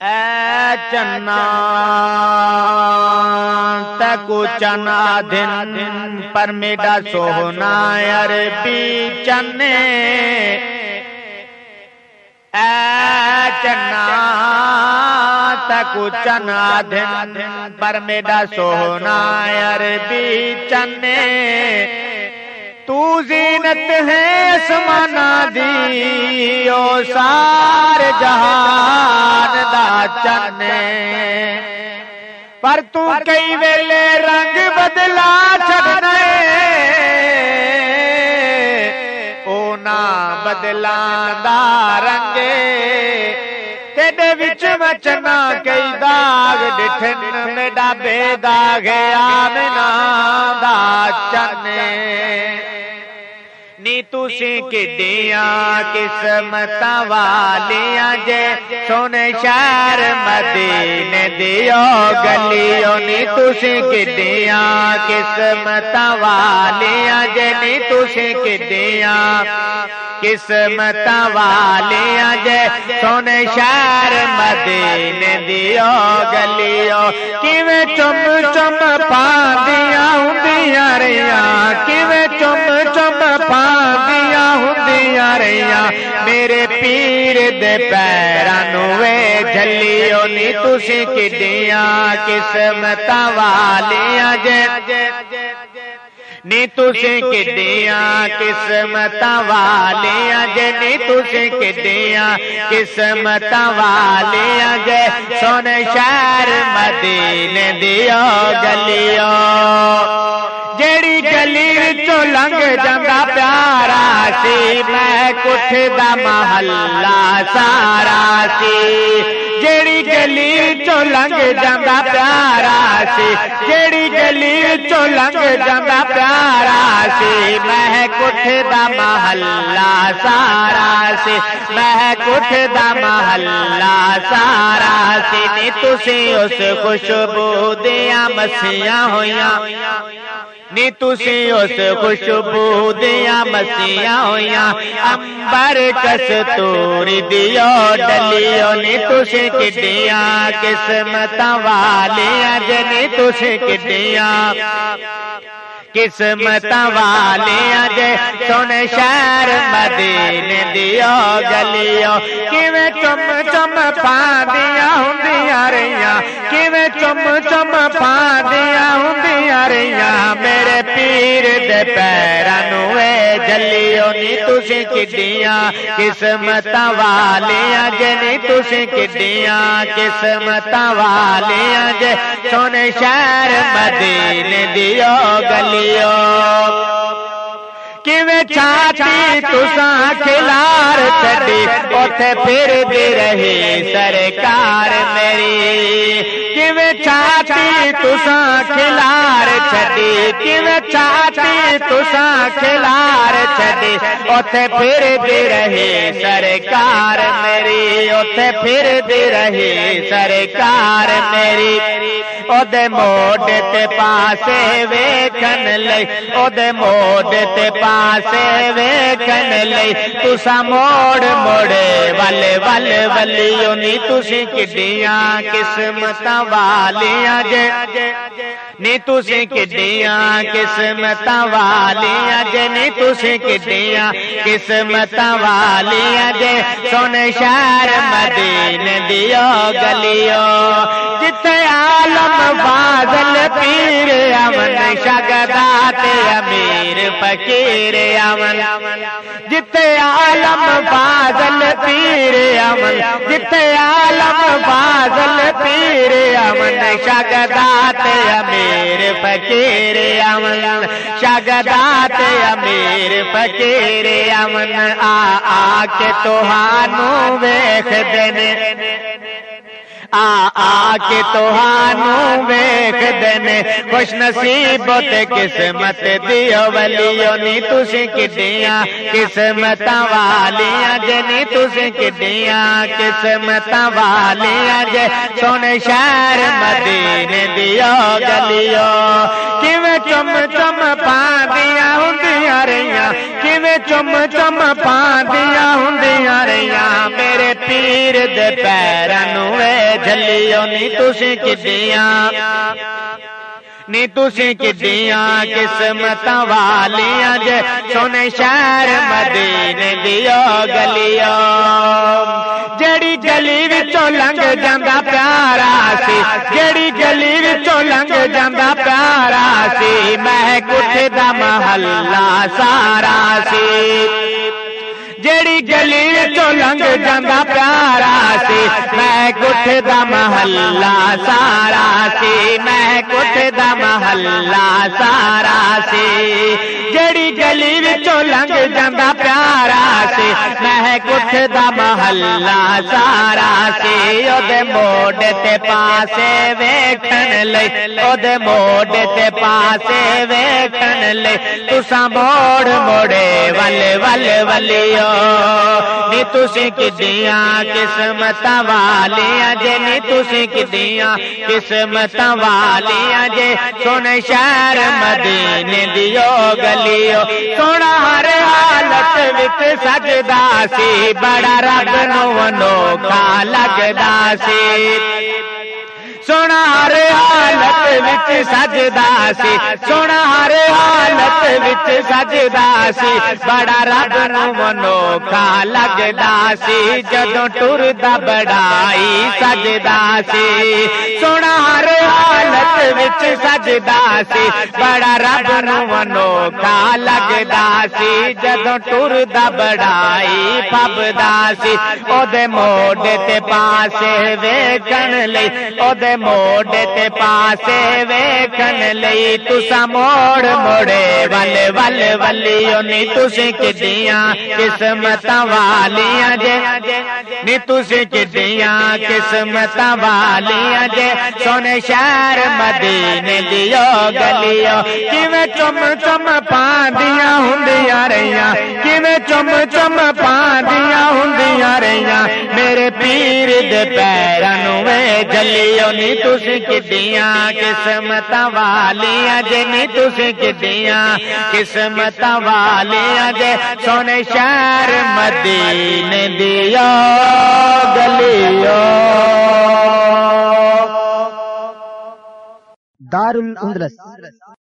اے چنا، تکو چنا دن، پر میڈا سونا عربی چنے۔ اے چنا، تکو چنا دن، پر میڈا سونا عربی چنے۔ تو زینت ہے سمانا دی، او سار جہان چنے پر تو کئی ویلے رنگ بدلا چڑھنے او نا بدلا دا رنگے تیڈے وچ مچنا کئی داغ ڈٹھن میڈا بے داغ آمنا دا چنے نی تسی کڈیاں قسمت والیاں جے سونے شہر مدینے دیو گلیوں نی تسی کڈیاں قسمت والیاں جے نی تسی کڈیاں قسمت والیاں جے سونے شہر مدینے دیو گلیوں کیویں چم چم پاندیاں ہوندیاں ریاں کیویں چم چم پاندیاں ہوندیاں ریاں میرے پیر دے پیرانو وے جھلیو، نی تسی کڈیاں قسمت والیاں جے۔ نی تسی کڈیاں قسمت والیاں جے نی تسی کڈیاں قسمت والیاں جے سن شہر مدینے دیو گلیو جیڑی گلی چو لنگ جنگا پیارا سی میں کچھ دا محلہ سارا سی جیڑی گلی چو لنگ جنگا پیارا سی جیڑی گلی چو لنگ جنگا پیارا سی میں کچھ دا محلہ سارا سی میں کچھ دا محلہ سارا سی نی تسی اس خوشبو دیا مسیاں ہویاں نی تسی اس خوشبو دیا مسیاں ہویاں امبر کس توری دیو ڈلیو نی تسی کڈیاں قسمت والیاں جنی تسی کڈیاں قسمت والیاں جے سن شہر مدینے دیو گلیو کیویں چم چم پاندیاں ہوندیاں ریاں کیویں چم چم پاندیاں ہوندیاں ریاں پیر دے پیراں نو جلیو نی تسی کڈیاں قسمت والیاں جے نی تسی کڈیاں قسمت والیاں جے سن شہر مدینے دیو گلیو کیویں چاچی تساں کھلار چڈی اوتھے پھر دی رہی سرکار میری کیویں چاچی تساں کھلار چڈی کیویں چاچی تساں کھلار چڈی اوتھے پھر دی رہی سرکار میری۔ اوتھے پھر دی رہی سرکار میری۔ او دے موڈ تے پاسے ویکھن لئی۔ او دے موڈ تے پاسے ویکھن لئی۔ تسا موڑ موڑے والے والے ولیو نی تسی کڈیاں قسمت والیاں جے۔ نی تسی کڈیاں قسمت والیاں جے نی تسی کڈیاں قسمت والیاں جے سن شہر مدینے دیو گلیو جتے عالم فاضل پیر امن شگدات امیر فقیر امن جتے عالم فاضل پیر امن جتے عالم فاضل پیر امن شگدات امیر فقیر امن شگدات امیر فقیر امن آ آ کے توہانو ویخ دینے آ آ کے توہانو ویخ دینے، خوش نصیب تے قسمت دیو ولیو نی تسی کڈیاں قسمت والیاں جے نی تسی کڈیاں قسمت والیاں جے۔ سن شہر مدینے دیو گلیو کیویں چم چم پاندیاں ہوندیاں رہیاں کیویں چم چم پاندیاں ہوندیاں رہیاں میرے پیر دے پیراں نو جلیو نی تسی کدیاں نی تسی کدیاں قسمت والیاں جے سونے شہر مدینے دیو گلیو جڑی گلی وچوں لنگ جاندا پیارا سی جیڑی گلی وچوں لنگ جاندا پیارا سی میں کچھ دا محلہ سارا سی جیڑی گلی چو لنگ جانا پیارا سی کچھ دا محلہ سارا سی میں کچھ دا محلہ سارا سی جیڑی گلی چو لنگ جانا پیارا سی میں کچھ دا محلہ سارا سی او دے موڈے تے پاسے ویکھن لئی او دے موڈے تے پاسے ویکھن لئی تساں موڑ موڑے ول ول ولیو نی تسی کدیاں قسمت والیاں جے نی تسی کدیاں قسمت والیاں جے سن شہر مدینے دیو گلیو سونا ہر حالت وچ سجدا سی بڑا رب نو انوکھا لگدا سی سونا ہر حالت وچ سجدا سی سونا ہر حالت وچ سجدا سی بڑا رب نو منوکھا لگدا سی جدوں ٹردا بڑائی سجدا سی سونا ہر حالت وچ سجدا سی بڑا رب نو منوکھا لگدا سی جدوں ٹردا بڑائی پبدا سی او دے موڈے تے پاسے ویکھن لئی او دے موڈے تے پاسے ویکھن لئی تسا موڑ موڑے ول ول ولیو نی تسی کڈیاں قسمت والیاں جے۔ نی تسی کڈیاں قسمت والیاں جے۔ سونے شہر مدینے دیو گلیو۔ کیویں چم چم پاندیاں ہوندیاں رہیاں۔ کیویں چم چم پاندیاں ہوندیاں رہیاں میرے پیر دے پیراں نو جلیو نی تسی کڈیاں قسمت والیاں جے نی تسی کڈیاں قسمت والیاں جے سونے شہر مدینے دیا گلیو دار الاندلس